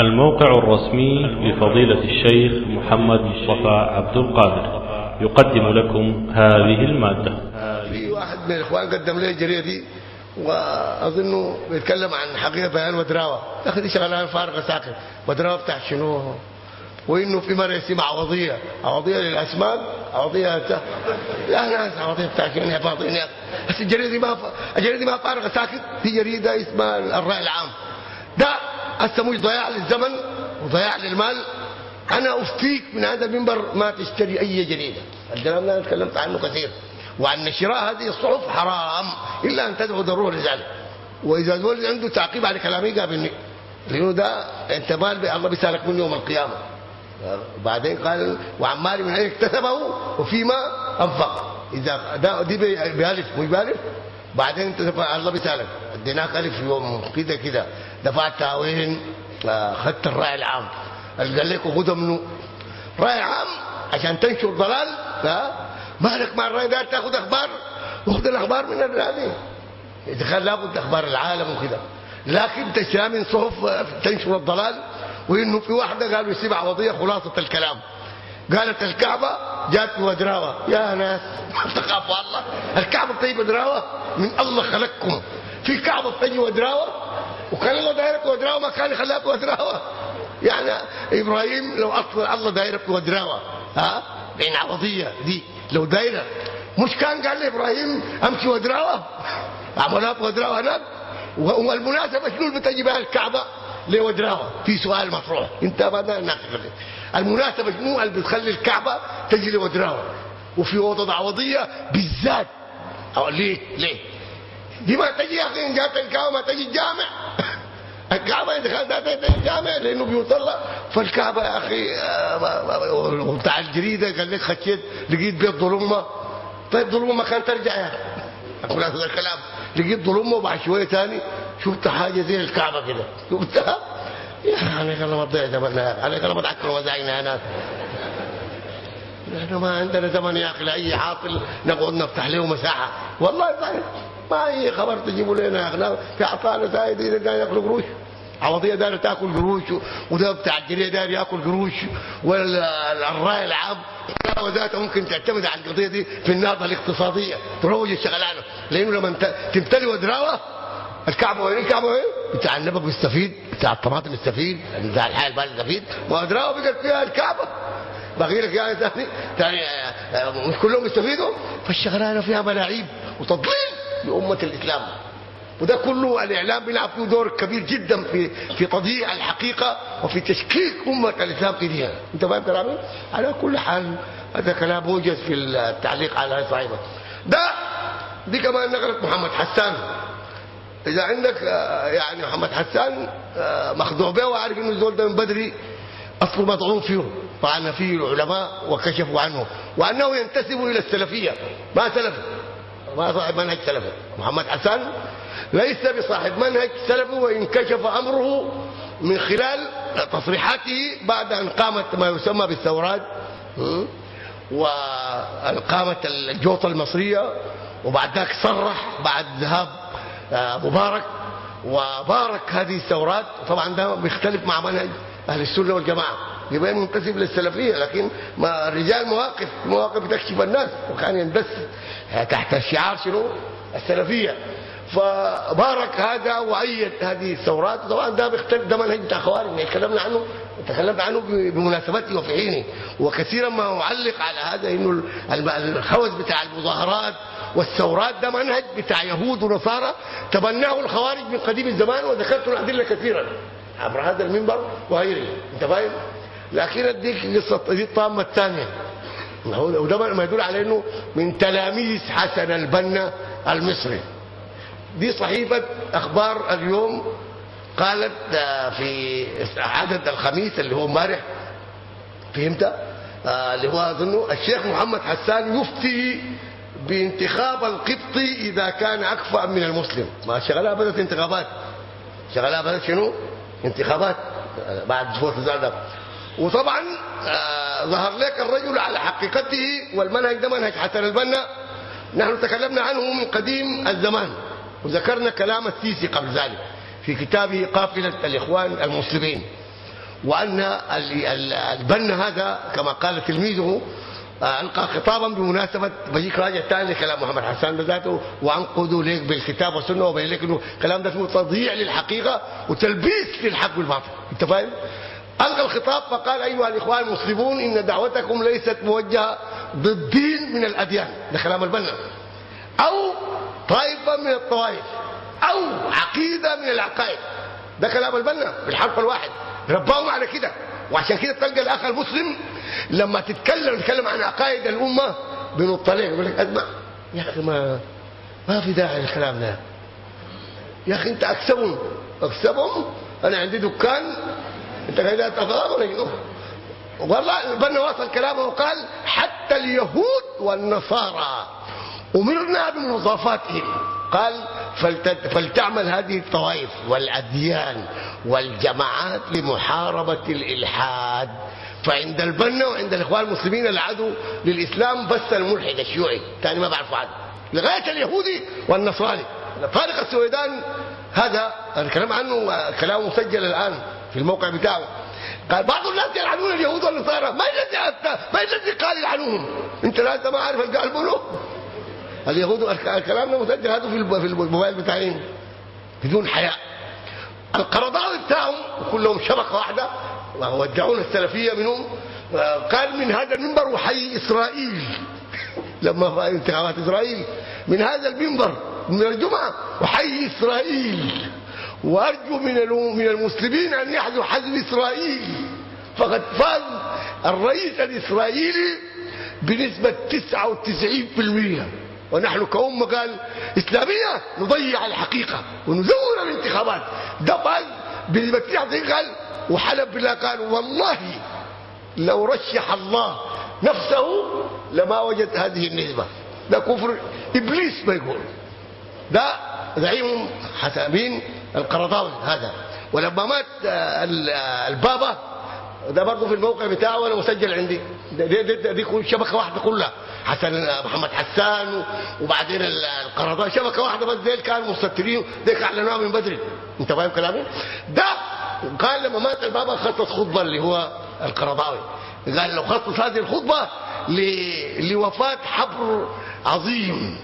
الموقع الرسمي لفضيلة الشيخ محمد مصطفى عبد القادر. يقدم لكم هذه المادة. في واحد من الإخوان قدم لي جريدي وأظنه بيتكلم عن حقيقة بيان ودراوة. يا أخي دي شغلانة فارغة ساكت ودراوة بتاع شنو؟ وإنه في مرة يسمع عوضيه للاسماك عوضيه ت... يا ناس عوضيه بتاع شنو؟ يا بس الجريدة دي ما ف... الجريدة دي ما فارغة ساكت في جريدة اسمها الرأي العام. ده مش ضياع للزمن وضياع للمال. أنا أفتيك من هذا المنبر ما تشتري أي جريدة. الكلام ده أنا تكلمت عنه كثير. وعن شراء هذه الصحف حرام إلا أن تدعو ضرورة لذلك وإذا زول عنده تعقيب على كلامي قابلني لأنه ده انت مال الله بيسألك منه يوم القيامة. وبعدين قال وعمال من أين اكتسبه؟ وفيما أنفق. إذا ده دي بألف مش بألف بعدين انت الله بيسألك. اديناك ألف يوم كده كده. دفعتها وين اخذت الرأي العام. قال لك خدها منه رأي عام عشان تنشر ضلال ها مالك مع الرأي ده تاخذ أخبار؟ وخذ الأخبار من هذه. إذا كان لابد أخبار العالم وكده. لكن تشتريها من صحف تنشر الضلال وإنه في واحدة قالوا يسيب عوضية خلاصة الكلام. قالت الكعبة جات ودراوه يا ناس ما تخافوا الله الكعبة بتجي ودراوه من الله خلقكم. في كعبة بتجي ودراوه وكان الله دايرك ودراوه ما كان يخليك ودراوه يعني إبراهيم لو أصلا الله دايرك ودراوه ها؟ بين عوضيه دي لو دايرة. مش كان قال لإبراهيم أمشي ودراوه عملها ودراوه هناك؟ والمناسبة شنو اللي بتجي بها الكعبة؟ لودراوه في سؤال مطروح. انت ما ناقش المناسبة شنو اللي بتخلي الكعبة تجي لودراوه وفي أوضة عوضية بالذات. أو ليه؟ ليه؟ دي ما تجي يا أخي إن جات الكعبة ما تجي الجامع. الكعبة تجي الجامع لأنه بيوصل فالكعبة يا أخي بتاع الجريدة قال لك خشيت لقيت بيت ظلمه طيب ظلمه ما كان ترجع يا أخي. هذا الكلام. لقيت ظلمه وبعد شوية ثاني شفت حاجة زي الكعبة كده. شفتها؟ يا أخي أنا ما ضيع زمننا أنا ما تعكر وزعنا انا نحن ما عندنا زمن يا أخي لأي عاطل نقعد نفتح له مساحة. والله طيب ما اي خبر تجيبوا لنا يا أخي؟ في عطاله زايدين قاعد ياكلوا قروش. عوضيه دايره تأكل قروش وده بتاع الجريه داير يأكل قروش والراي العام. وذاته ممكن تعتمد على القضية دي في النهضه الاقتصادية. تروج الشغلانة. لأنه لما تمتلي ودراوة الكعبة وين؟ الكعبة وين؟ بتاع النبق بيستفيد بتاع الطماطم بيستفيد بتاع الحال البال بيستفيد ودراوة بقت فيها الكعبة. باقي لك يعني ثاني ثاني مش كلهم يستفيدوا؟ فالشغلانة فيها ملاعيب وتضليل. لامه الإسلام. وده كله الإعلام بيلعب فيه دور كبير جدا في في تضييع الحقيقة وفي تشكيك أمة الإسلام في دينها. أنت فاهم كلامي؟ على كل حال هذا كلام موجز في التعليق على صاحبه ده دي كمان نقلت محمد حسان. إذا عندك يعني محمد حسان مخدوع به وعارف إنه الزول ده من بدري أصله مطعون فيه. طعن فيه العلماء وكشفوا عنه. وأنه ينتسب إلى السلفية. ما سلفي ما صاحب منهج سلفي محمد حسان ليس بصاحب منهج سلفي وان كشف أمره من خلال تصريحاته بعد أن قامت ما يسمى بالثورات وان قامت الجوطه المصرية وبعد ذاك صرح بعد ذهاب مبارك وبارك هذه الثورات. طبعا ده بيختلف مع منهج أهل السنة والجماعة. يبقى منتسب للسلفية لكن ما الرجال مواقف مواقف تكشف الناس وكان يندس تحت الشعار شنو؟ السلفية. فبارك هذا وأيد هذه الثورات. طبعا ده بيختلف ده منهج بتاع خوارج تكلمنا عنه تكلمنا عنه بمناسبته وفي حينه وكثيرا ما أعلق على هذا إنه الخوز بتاع المظاهرات والثورات ده منهج بتاع يهود ونصارى. تبناه الخوارج من قديم الزمان وذكرت الأدلة كثيرا عبر هذا المنبر وغيره. أنت فاهم؟ لكن اديك قصة دي الطامه الثانية وده ما يدل على إنه من تلاميذ حسن البنا المصري. دي صحيفة أخبار اليوم قالت في عدد الخميس اللي هو امبارح فهمت؟ اللي هو أظنه الشيخ محمد حسان يفتي بانتخاب القبطي إذا كان أكفأ من المسلم. ما شغلها بدأت انتخابات. شغلها بدأت شنو؟ انتخابات. بعد فوت ده وطبعا آه ظهر لك الرجل على حقيقته والمنهج ده منهج حسن البنا. نحن تكلمنا عنه من قديم الزمان وذكرنا كلام السيسي قبل ذلك في كتابه قافلة الإخوان المسلمين. ال- البنا هذا كما قال تلميذه آه، ألقى خطابا بمناسبة بجيك راجع ثاني لكلام محمد حسان ذاته وانقذوا ليك بالكتاب والسنة وبين لك إنه الكلام ده اسمه تضييع للحقيقة وتلبيس للحق والباطل. أنت فاهم؟ ألقى الخطاب فقال أيها الإخوان المسلمون إن دعوتكم ليست موجهة ضد دين من الأديان. ده كلام البنا أو طائفة من الطوائف. أو عقيدة من العقائد. ده كلام البنا بالحرف الواحد. رباهم على كده. وعشان كده تلقى الأخ المسلم لما تتكلم تتكلم عن عقائد الأمة بنط عليك يقول لك اسمع يا أخي ما ما في داعي للكلام ده. يا أخي أنت أكسبهم. أكسبهم؟ أنا عندي دكان انت قاعد تغاب ولا؟ والله البنا واصل كلامه وقال حتى اليهود والنصارى أمرنا بمضافاتهم. قال فلت- فلتعمل هذه الطوائف والأديان والجماعات لمحاربة الإلحاد. فعند البنا وعند الإخوان المسلمين العدو للإسلام بس الملحد الشيوعي ثاني ما بعرفوا عنه. لغاية اليهودي والنصراني. طارق السويدان هذا الكلام عنه كلام مسجل الآن. في الموقع بتاعه. قال بعض الناس يلعنون اليهود والنصارى. ما الذي ما الذي قال يلعنوهم؟ أنت لا أنت ما عارف القال منه؟ اليهود الكلام ده مسجل هذا في الموبايل بتاعهم بدون حياء. القرضاوي بتاعهم كلهم شبكة واحدة. وودعون السلفية منهم. قال من هذا المنبر وحي إسرائيل. لما انتخابات إسرائيل. من هذا المنبر من الجمعة وحي إسرائيل. وأرجو من الم- من المسلمين أن يحذوا حزب إسرائيل. فقد فاز الرئيس الإسرائيلي بنسبة 99% ونحن كأمة قال إسلامية نضيع الحقيقة ونزور الانتخابات. ده بنسبة 99 قال وحلف بالله قال والله لو رشح الله نفسه لما وجد هذه النسبة. ده كفر إبليس ما يقول. ده زعيم حسامين القرضاوي هذا. ولما مات آه، آه، البابا ده برضه في الموقع بتاعه وأنا مسجل عندي. دي, دي, دي كل شبكة واحدة كلها. حسن آه، محمد حسان وبعدين ال- القرضاوي شبكة واحدة بس ديل كانوا مستترين. ديك أعلنوها من بدري. أنت فاهم كلامي؟ ده قال لما مات البابا خصص خطبة اللي هو القرضاوي. قال لو خصص هذه الخطبة ل- لوفاة حبر عظيم.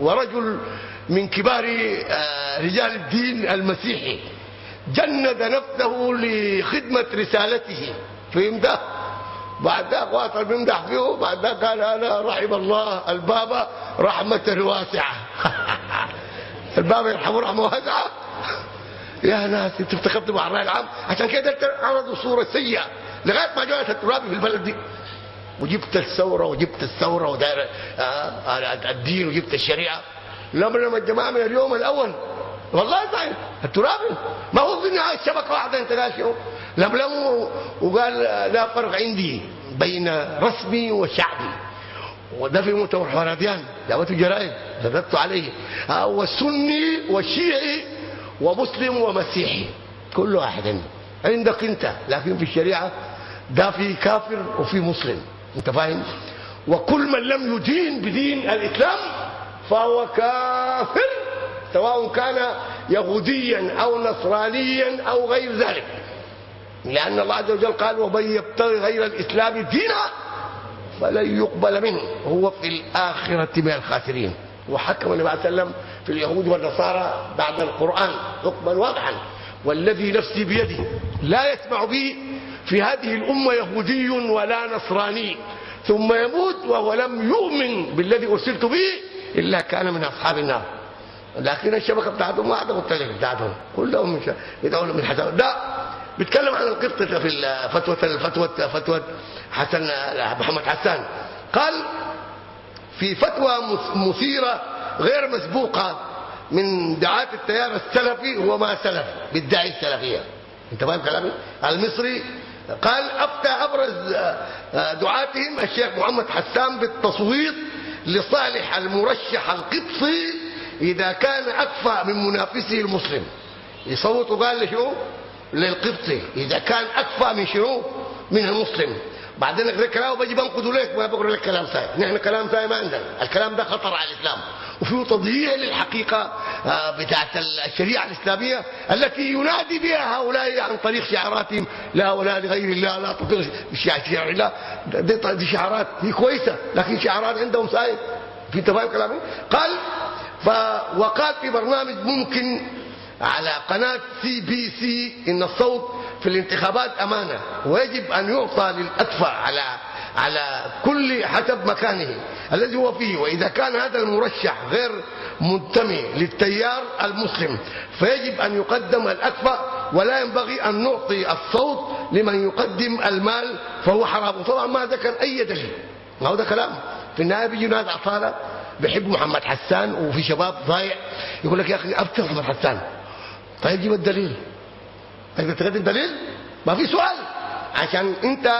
ورجل من كبار آه، رجال الدين المسيحي. جند نفسه لخدمة رسالته. فهمت؟ بعد ذاك واصل بيمدح فيه. بعد ذاك قال أنا رحم الله البابا رحمة واسعة. البابا يرحمه رحمة واسعة؟ يا ناس أنتوا افتخرتوا مع الرأي العام؟ عشان كده عرضوا صورة سيئة. لغاية ما جاءت الترابي في البلد دي. وجبت الثورة وجبت الثورة ودار آه، الدين وجبت الشريعة. لما الجماعة من اليوم الأول. والله صحيح الترابي ما هو في النهايه شبكه واحدة أنت قال شنو وقال لا فرق عندي بين رسمي وشعبي. وده في مؤتمر حواراديان دعوته جرائد رددت عليه. آه، والسني والشيعي ومسلم ومسيحي كل واحد عندك أنت لكن في الشريعة ده في كافر وفي مسلم. أنت فاهم؟ وكل من لم يدين بدين الإسلام فهو كافر سواء كان يهوديا أو نصرانيا أو غير ذلك. لأن الله عز وجل قال ومن يبتغي غير الإسلام دينا فلن يقبل منه. وهو في الآخرة من الخاسرين. وحكم النبي عليه وسلم في اليهود والنصارى بعد القرآن حكما واضحا والذي نفسي بيده لا يسمع بي في هذه الأمة يهودي ولا نصراني ثم يموت وهو لم يؤمن بالذي أرسلت به إلا كان من أصحاب النار. لكن الشبكة بتاعتهم واحدة مختلفة بتاعتهم. كلهم يدعون من حسن. ده بيتكلم عن القبط في الفتوى الفتوى فتوى حسن محمد حسان. قال في فتوى مثيرة غير مسبوقة من دعاة التيار السلفي هو ما سلف بيدعي السلفية. انت فاهم كلامي المصري قال أفتى أبرز دعاتهم الشيخ محمد حسان بالتصويت لصالح المرشح القبطي إذا كان أكفأ من منافسه المسلم. يصوت وقال لشنو للقبطي. إذا كان أكفأ من شنو؟ من المسلم. بعدين اقرا كلام وبجي بنقده لك ما بقرأ لك كلام ساي نحن كلام ساي ما عندنا. الكلام ده خطر على الإسلام. وفيه تضييع للحقيقة آه، بتاعت الشريعة الإسلامية التي ينادي بها هؤلاء عن طريق شعاراتهم لا ولا لغير الله لا تطيع شعار الله. دي, شعارات هي كويسة لكن شعارات عندهم سايد في انت فاهم كلامي؟ قال وقال في برنامج ممكن على قناة CBC إن الصوت في الانتخابات أمانة ويجب أن يعطى للأكفأ على على كل حسب مكانه الذي هو فيه. وإذا كان هذا المرشح غير منتمي للتيار المسلم فيجب أن يقدم الأكفأ ولا ينبغي أن نعطي الصوت لمن يقدم المال فهو حرام. طبعا ما ذكر أي دليل. ما هو ده كلام. في النهاية بيجي ناس أطفال بيحب محمد حسان وفي شباب ضايع يقول لك يا أخي أبتل محمد حسان. طيب جيب الدليل. تقدر تقدم دليل؟ ما في سؤال. عشان أنت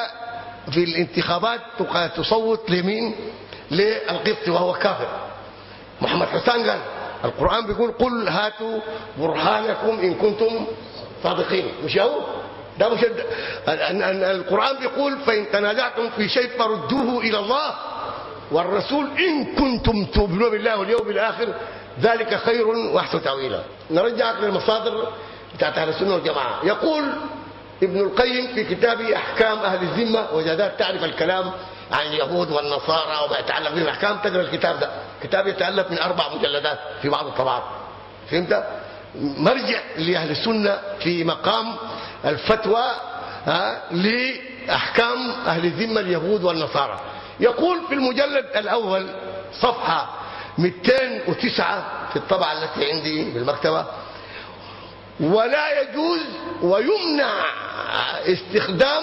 في الانتخابات تصوت لمين؟ للقبط وهو كافر. محمد حسان قال القرآن بيقول قل هاتوا برهانكم إن كنتم صادقين. مش هو؟ ده مش القرآن بيقول فإن تنازعتم في شيء فردوه إلى الله والرسول إن كنتم تؤمنون بالله واليوم الآخر ذلك خير وأحسن تأويلا. نرجعك للمصادر بتاعت أهل السنة والجماعة. يقول ابن القيم في كتابه أحكام أهل الذمة وجدات تعرف الكلام عن اليهود والنصارى وما يتعلق بهم الأحكام تقرأ الكتاب ده. كتاب يتالف من أربع مجلدات في بعض الطبعات. فهمت؟ مرجع لأهل السنة في مقام الفتوى لأحكام أهل الذمة اليهود والنصارى. يقول في المجلد الأول صفحة 209 في الطبعة التي عندي بالمكتبة ولا يجوز ويمنع استخدام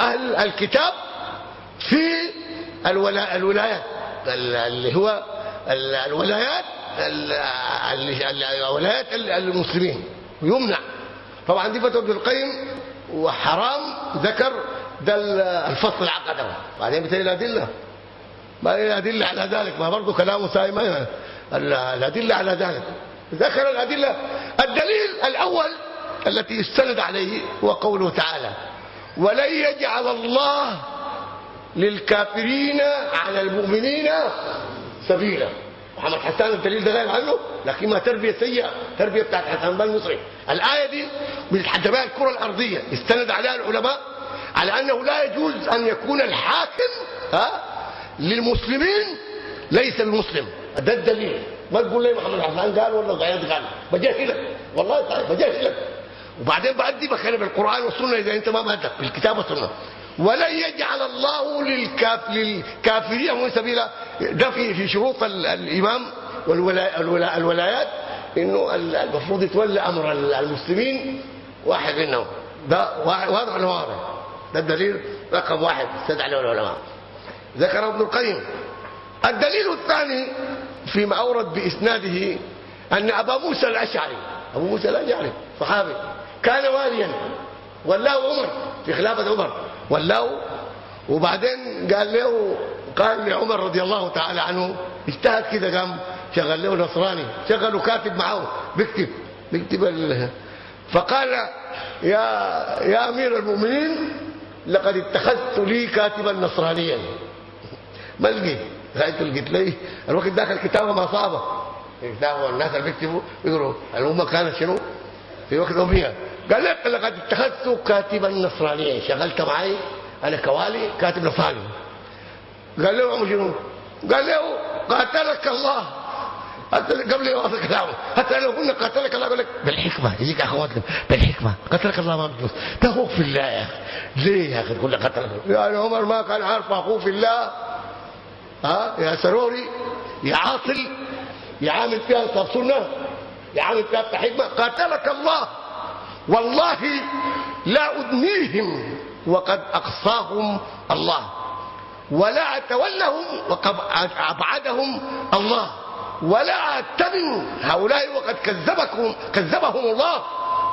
أهل الكتاب في الولايات. اللي هو الولايات الولايات المسلمين. يمنع. طبعا دي فتوى ابن القيم وحرام ذكر ده الفصل العقد بعدين بتلاقي الأدلة. ما هي الأدلة على ذلك؟ ما برضه كلامه سايم الأدلة على ذلك. ذكر الأدلة. الدليل الأول التي يستند عليه هو قوله تعالى ولن يجعل الله للكافرين على المؤمنين سبيلا. محمد حسان الدليل ده غير عنه لكن ما تربية سيئة تربية بتاعت حسان بن المصري. الآية دي بيتحدى بها الكرة الأرضية. استند عليها العلماء على أنه لا يجوز أن يكون الحاكم ها للمسلمين ليس بمسلم ده الدليل. ما تقول لي محمد حسان قال ولا ضياد قال؟ بجهلك والله بجهلك وبعدين بأدي بخير بالقرآن والسنة إذا أنت ما مهدك بالكتاب والسنة. ولن يجعل الله للكاف للكافرين من سبيلا. ده في في شروط الإمام والولا الولا الولايات إنه المفروض يتولى أمر المسلمين واحد منهم. ده واضح ولا واضح ده الدليل رقم واحد استدعى عليه العلماء ذكر ابن القيم. الدليل الثاني فيما أورد بإسناده أن أبا موسى الأشعري أبو موسى الأشعري صحابي. كان واليا ولاه عمر في خلافة عمر. ولاه وبعدين قال له قال لعمر رضي الله تعالى عنه اجتهد كده قام شغل له نصراني. شغله كاتب معه بيكتب بيكتب ال... فقال يا يا أمير المؤمنين لقد اتخذت لي كاتبا نصرانيا. ما لقيت. لقيت لقيت لي. الوقت داخل كتابه ما صابه. الكتاب والناس اللي بيكتبوا يقروا الأمة كانت شنو؟ في وقت اميه قال لك لقد اتخذت كاتبا نصرانيا. شغلت معي أنا كوالي كاتب نصراني. قال له عمر شنو قال له قاتلك الله. قبل يواصل كلامه. حتى لو قلنا قاتلك الله يقول لك بالحكمة. يجيك اخوات بالحكمة. قتلك الله ما بتدوس أخوك في الله يا أخي. ليه يا أخي تقول لك قتلك يعني عمر ما كان عارف أخوه في الله. ها؟ يا سروري. يا عاطل. يعامل فيها طب سنة. يعامل فيها بحكمه قاتلك الله. والله لا أدنيهم وقد أقصاهم الله. ولا أتولهم وقد أبعدهم الله. ولا اتبعوا هؤلاء وقد كذبكم كذبهم الله.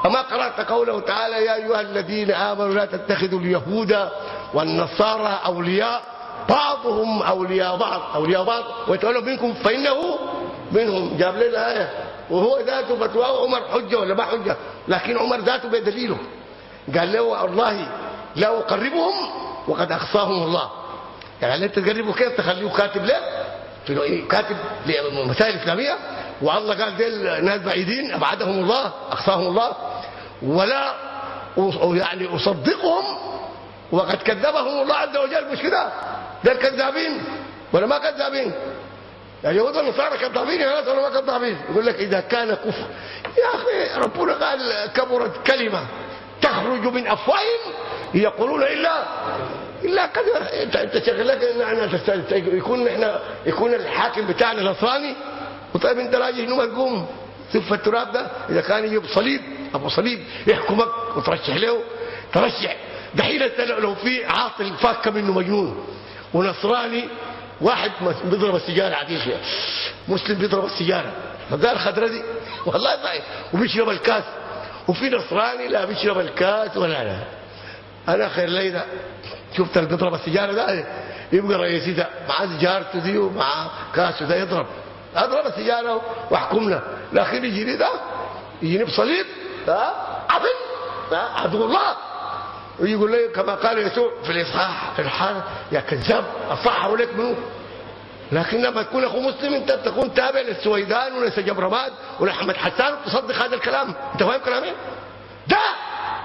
اما قرأت قوله تعالى يا أيها الذين آمنوا لا تتخذوا اليهود والنصارى أولياء. بعضهم أولياء بعض. أولياء بعض. ويتولوا منكم فإنه منهم جاب لنا إيه وهو ذاته فتواه عمر حجة ولا ما حجة؟ لكن عمر ذاته بدليله قال له والله لا أقربهم وقد اقصاهم الله. يعني أنت تقربه كيف؟ تخليه كاتب لك كاتب مسائل إسلامية. والله قال ديل ناس بعيدين أبعدهم الله اقصاهم الله. ولا يعني أصدقهم وقد كذبهم الله عز وجل. مش كده؟ ده الكذابين ولا ما كذابين؟ اليهود والنصارى كذابين يا ناس ولا ما كذابين يقول لك إذا كان كفر. يا أخي ربنا قال كبرت كلمة تخرج من أفواههم يقولون إلا إلا كذا انت انت شغل لك يكون إحنا يكون الحاكم بتاعنا نصراني وطيب أنت راجل إنه ملقوم سف التراب ده إذا كان يجيب صليب أبو صليب يحكمك وترشح له. ترشح دحين لو في عاطل فاك منه مجنون. ونصراني واحد بيضرب السيجارة عديل فيها مسلم بيضرب السيجارة. فقال الخضره دي والله صحيح وبيشرب الكاس. وفي نصراني لا بيشرب الكاس ولا لا. أنا خير لي ده شفت اللي بيضرب السيجارة ده؟ يبقى رئيسي ده مع سيجارته دي ومع كاسه ده يضرب. أضرب السيجارة واحكمنا لكن يجيني ده يجيني بصليب. ها؟ عبد عدو الله. ويقول لي كما قال يسوع في الإصحاح الحال يا كذاب اصح عليك منه. لكن لما تكون أخو مسلم أنت تكون تابع للسويدان ولسجب رماد ولأحمد حسان وتصدق هذا الكلام. أنت فاهم كلامي؟ ده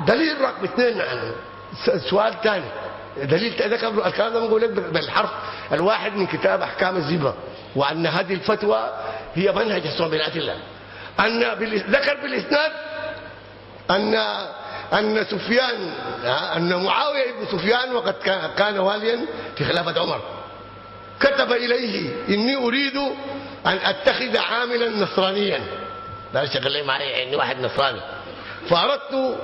دليل رقم اثنين يعني سؤال ثاني. دليل ده الكلام ده بنقول لك بالحرف. الواحد من كتاب أحكام الزبا وأن هذه الفتوى هي منهج الصوم بالادله أن ذكر بالإسناد أن أن سفيان أن معاوية بن سفيان وقد كان واليا في خلافة عمر. كتب إليه إني أريد أن أتخذ عاملا نصرانيا. لا شغل لي معي إني واحد نصراني. فأردت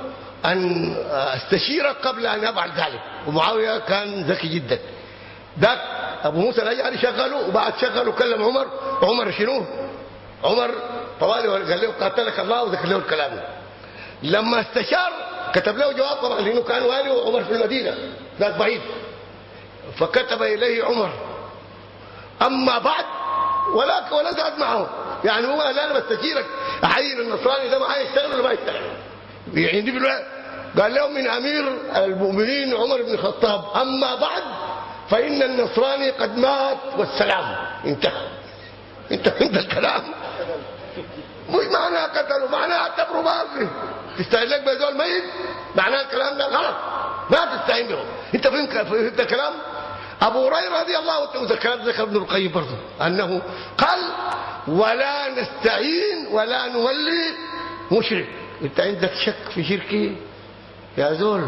أن استشيرك قبل أن أفعل ذلك. ومعاوية كان ذكي جدا. ذاك أبو موسى الأشعري شغله وبعد شغله كلم عمر عمر شنو؟ عمر طوالي قال له قاتلك الله وذكر له الكلام. لما استشار كتب له جواب طبعا لأنه كان والي وعمر في المدينة. ذاك بعيد. فكتب إليه عمر. أما بعد ولا ولا زاد معه. يعني هو لا أنا بستشيرك أحيي النصراني ده معايا يشتغل ولا ما يشتغل. يعني دي قال له من أمير المؤمنين عمر بن الخطاب أما بعد فإن النصراني قد مات والسلام انتهى. انت فهمت الكلام. مش معناها قتلوا معناها اعتبروا باقي تستهين لك بهذول ميت. معناها الكلام ده غلط. ما تستهين بهم انت فهمت فهمت الكلام؟ أبو هريرة رضي الله عنه الكلام ذكر ابن القيم برضه أنه قال ولا نستعين ولا نولي مشرك. انت عندك شك في شركي؟ يا زول.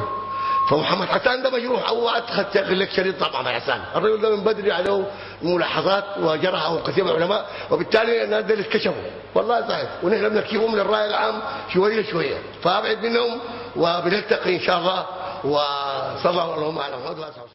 فمحمد حسان ده مجروح. أو اتخذ لك شريط طبعا مع حسان. الرجل ده من بدري عليه ملاحظات وجرحه كثير من العلماء وبالتالي الناس دول اتكشفوا والله صحيح. ونحن بنكيفهم للرأي العام شوية شوية. فأبعد منهم. وبنلتقي إن شاء الله وصلى الله على محمد